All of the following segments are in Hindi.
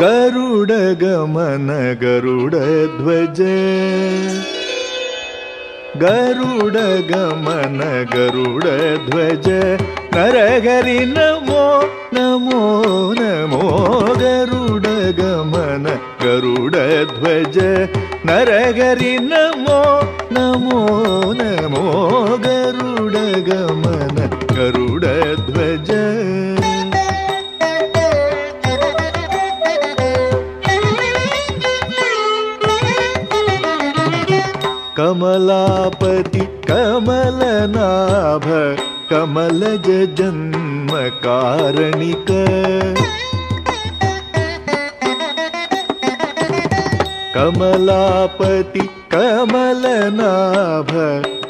गरुडगमन गरुडध्वज गरुडगमन गरुडध्वज नरहरि नमो नमो नमो गरुडगमन गरुडध्वज नरहरि नमो नमो नमो गरुडगमन गरुडध्वज कमलापति कमलनाभ कमलज जन्म कारणिक। कमलापति कमलनाभ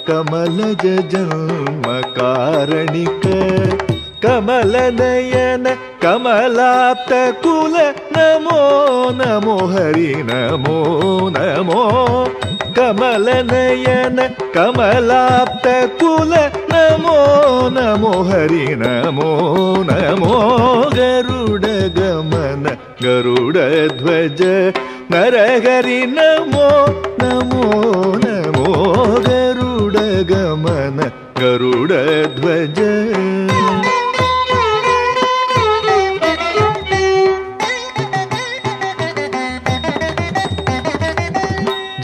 कमलज जन्म कारणिक। कमलनयन कमलाप्त कुल, नमो नमो, हरि, नमो नमो। कमलनयन कमलाप्त कुल नमो नमो हरि नमो नमो गरुडगमन गरुडध्वज नरहरि नमो नमो नमो गरुडगमन गरुडध्वज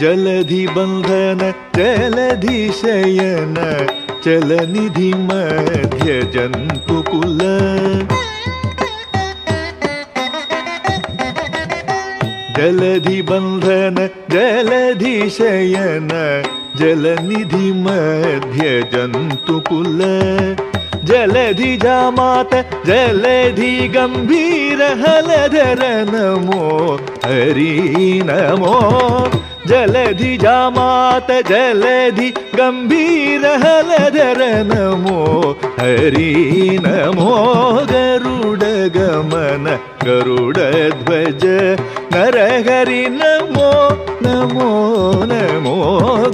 जलधि बन्धन जलधि शयन चलनिधि मध्य जन्तुकुल जलधि बन्धन जलधि शयन जलनिधि मध्य जन्तुकुल जलधि जामात, जलधि गम्भीर हलधर नमो, हरि नमो। जलधि जामात जलधि गम्भीर हलधर नमो हरि नमो गरुडगमन गरुडध्वज नरहरि नमो नमो नमो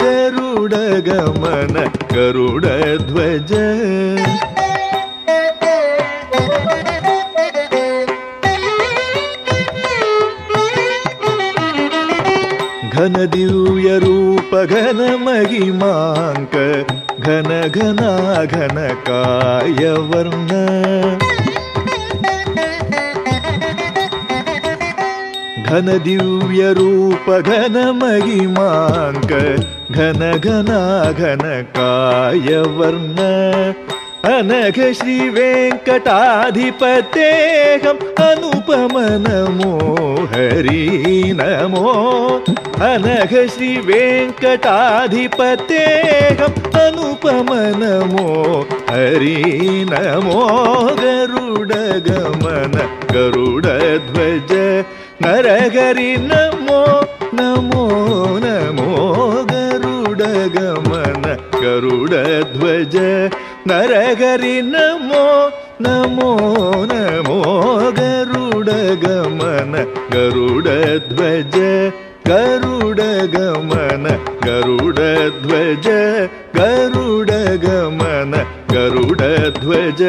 गरुडगमन गरुडध्वज घन दिव्य रूप घन घन घना काय वर्ण घन दिव्य रूप घन महिमांक घन घना घन काय वर्ण अनघ श्री वेङ्कटाधिपतेऽहम् अनुपम नमो हरि। नमो अनघ श्री वेङ्कटाधिपतेऽहम् अनुपम नमो हरि नमो गरुडगमन गरुडध्वज नरहरि नमो नमो नमो गरुडगमन गरुडध्वज नरहरि नमो नमो नमो गरुडगमन गरुडध्वज गरुडगमन गरुडध्वज गरुडगमन गरुडध्वज